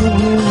you.